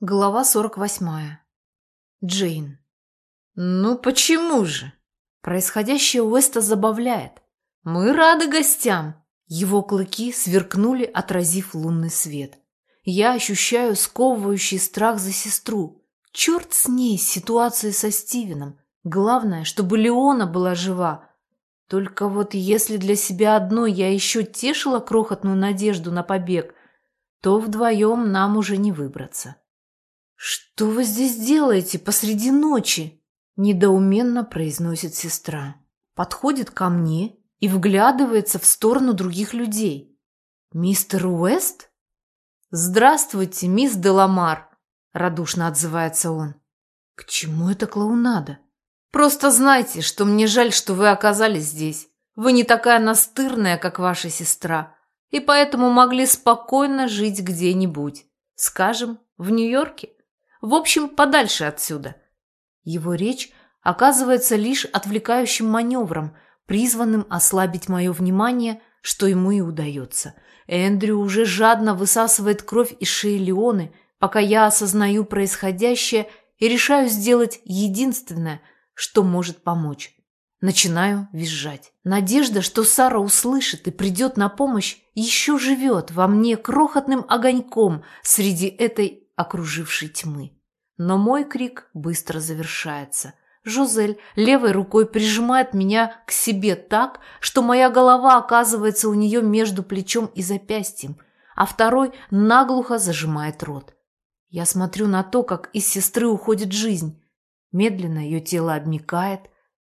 Глава 48. Джейн. «Ну почему же?» Происходящее Уэста забавляет. Мы рады гостям. Его клыки сверкнули, отразив лунный свет. Я ощущаю сковывающий страх за сестру. Черт с ней, с ситуацией со Стивеном. Главное, чтобы Леона была жива. Только вот если для себя одной я еще тешила крохотную надежду на побег, то вдвоем нам уже не выбраться. «Что вы здесь делаете посреди ночи?» – недоуменно произносит сестра. Подходит ко мне и вглядывается в сторону других людей. «Мистер Уэст?» «Здравствуйте, мисс Деламар», – радушно отзывается он. «К чему это клоунада?» «Просто знайте, что мне жаль, что вы оказались здесь. Вы не такая настырная, как ваша сестра, и поэтому могли спокойно жить где-нибудь. Скажем, в Нью-Йорке. В общем, подальше отсюда. Его речь оказывается лишь отвлекающим маневром, призванным ослабить мое внимание, что ему и удается. Эндрю уже жадно высасывает кровь из шеи Леоны, пока я осознаю происходящее и решаю сделать единственное, что может помочь. Начинаю визжать. Надежда, что Сара услышит и придет на помощь, еще живет во мне крохотным огоньком среди этой окружившей тьмы. Но мой крик быстро завершается. Жозель левой рукой прижимает меня к себе так, что моя голова оказывается у нее между плечом и запястьем, а второй наглухо зажимает рот. Я смотрю на то, как из сестры уходит жизнь. Медленно ее тело обмикает,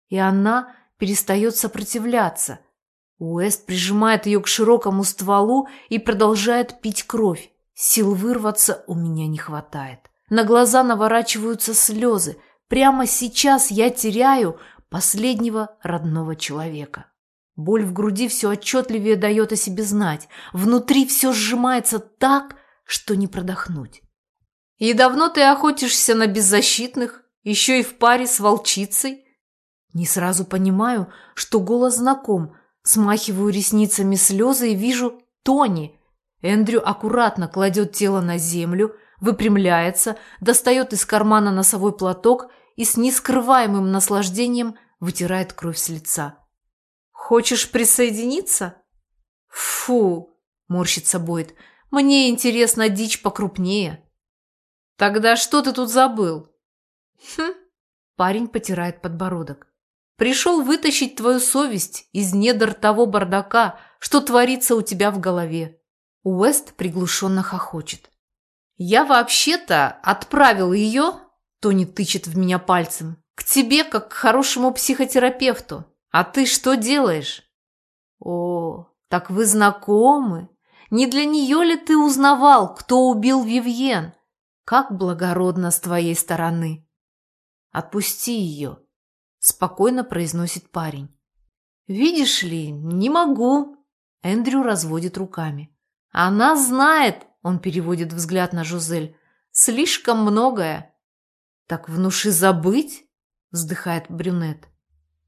и она перестает сопротивляться. Уэст прижимает ее к широкому стволу и продолжает пить кровь. Сил вырваться у меня не хватает. На глаза наворачиваются слезы. Прямо сейчас я теряю последнего родного человека. Боль в груди все отчетливее дает о себе знать. Внутри все сжимается так, что не продохнуть. «И давно ты охотишься на беззащитных? Еще и в паре с волчицей?» Не сразу понимаю, что голос знаком. Смахиваю ресницами слезы и вижу Тони. Эндрю аккуратно кладет тело на землю, выпрямляется, достает из кармана носовой платок и с нескрываемым наслаждением вытирает кровь с лица. «Хочешь присоединиться?» «Фу!» – морщится Бойд. «Мне интересна дичь покрупнее». «Тогда что ты тут забыл?» «Хм!» – парень потирает подбородок. «Пришел вытащить твою совесть из недр того бардака, что творится у тебя в голове». Уэст приглушенно хохочет. «Я вообще-то отправил ее, — Тони тычет в меня пальцем, — к тебе, как к хорошему психотерапевту. А ты что делаешь?» «О, так вы знакомы? Не для нее ли ты узнавал, кто убил Вивьен? Как благородно с твоей стороны!» «Отпусти ее», — спокойно произносит парень. «Видишь ли, не могу», — Эндрю разводит руками. «Она знает, он переводит взгляд на Жузель. «Слишком многое». «Так внуши забыть?» – вздыхает брюнет.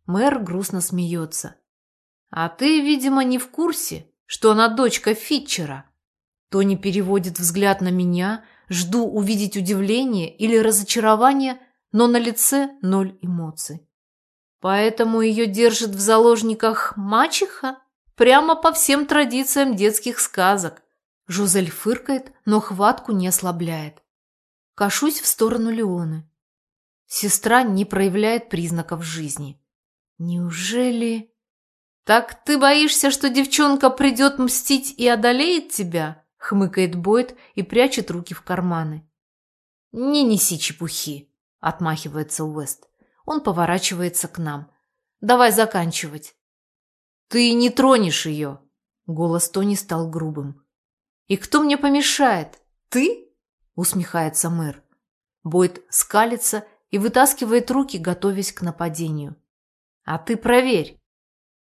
Мэр грустно смеется. «А ты, видимо, не в курсе, что она дочка Фитчера?» Тони переводит взгляд на меня, жду увидеть удивление или разочарование, но на лице ноль эмоций. Поэтому ее держит в заложниках мачеха? Прямо по всем традициям детских сказок. Жозель фыркает, но хватку не ослабляет. Кашусь в сторону Леоны. Сестра не проявляет признаков жизни. Неужели... «Так ты боишься, что девчонка придет мстить и одолеет тебя?» — хмыкает Бойд и прячет руки в карманы. «Не неси чепухи», — отмахивается Уэст. Он поворачивается к нам. «Давай заканчивать». «Ты не тронешь ее!» Голос Тони стал грубым. «И кто мне помешает? Ты?» – усмехается мэр. Бойд скалится и вытаскивает руки, готовясь к нападению. «А ты проверь,